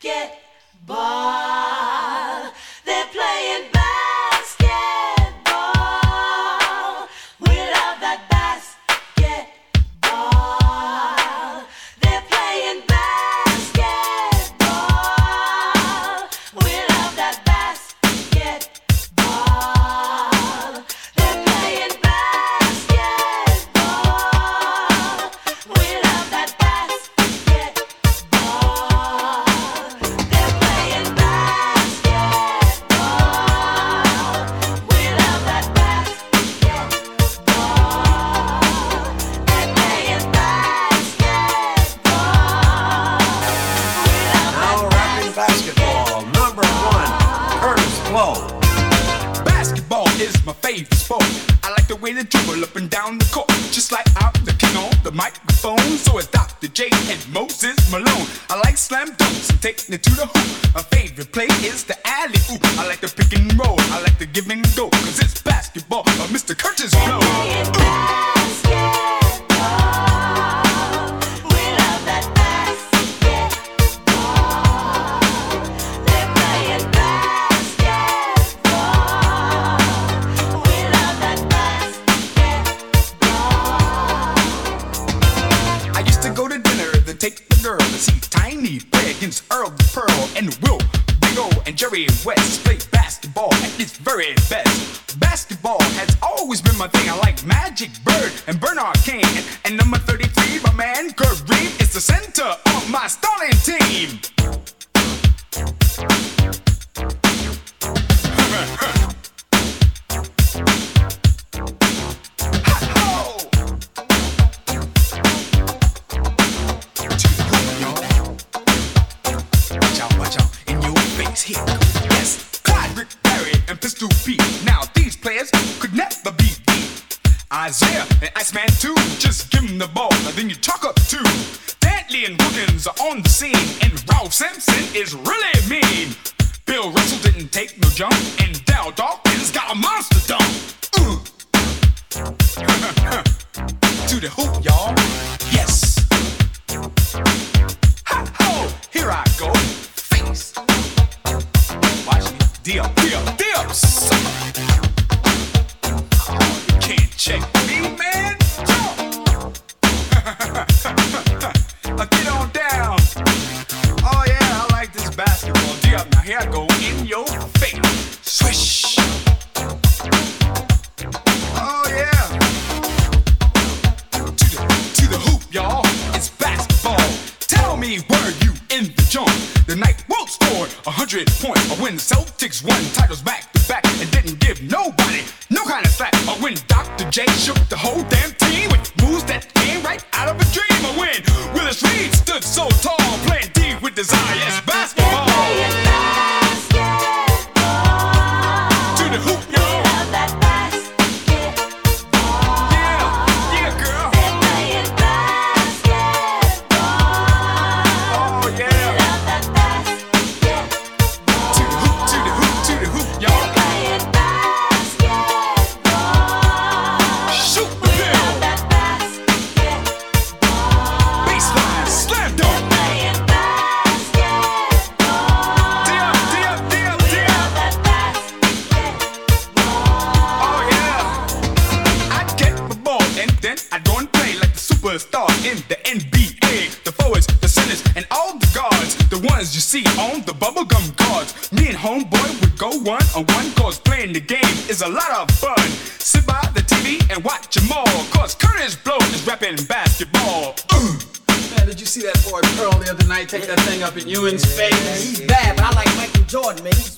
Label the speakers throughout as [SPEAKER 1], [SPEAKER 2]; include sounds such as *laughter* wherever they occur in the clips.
[SPEAKER 1] Get
[SPEAKER 2] basketball.
[SPEAKER 3] Basketball is my favorite sport. I like the way they dribble up and down the court, just like I'm the king on the microphone. So is Dr. J and Moses Malone. I like slam dunks and taking it to the hoop. My favorite play is the alley oop. I like the pick and roll. I like the give and go, cause it's basketball. Or Mr. Kurtis Blow. and Will, Bingo and Jerry West play basketball at its very best. Basketball has always been my thing. I like Magic Bird and Bernard King. And number 33, my man Kareem, is the center of my style. Yes, Clyde, Rick, Barry, and Pistol Pete. Now these players could never be beat. Isaiah and Ice Man too. Just give them the ball, and then you talk up too. Dantley and Wilkins are on the scene, and Ralph Sampson is really mean. Bill Russell didn't take no jump, and Darryl Dawkins got a monster dunk. *laughs* to the hoop, y'all. dear, dear, dear. hundred point. I win Celtics won titles back to back and didn't give nobody no kind of slap. Or when Dr. J shook the whole thing the ones you see on the bubblegum cards. Me and homeboy would go one on one, cause playing the game is a lot of fun. Sit by the TV and watch them all, cause Kurtis Blow is rapping basketball. Uh.
[SPEAKER 4] Man, did you see that boy Pearl the other night take that thing up in Ewing's face? Yeah, he's bad,
[SPEAKER 5] but I like Michael Jordan, man. He's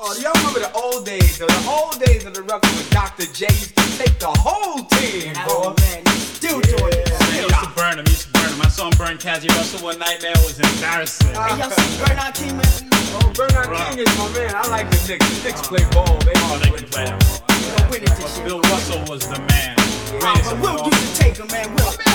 [SPEAKER 3] Oh, y'all remember the old days, though? The old days of the record with Dr. J used to take the whole team, oh, boy. Oh,
[SPEAKER 5] man, still yeah. doing it. Yeah,
[SPEAKER 3] used to
[SPEAKER 4] burn him, used to I saw him burn Cazzie Russell one night, man, it was embarrassing. Uh, hey,
[SPEAKER 5] y'all see Bernard King, man?
[SPEAKER 3] Oh, Bernard Bruh. King is my man. I like the Knicks. The Knicks play ball. They oh, they can
[SPEAKER 4] play ball. Bill Russell was the man. Will used
[SPEAKER 5] to take him, man. Will.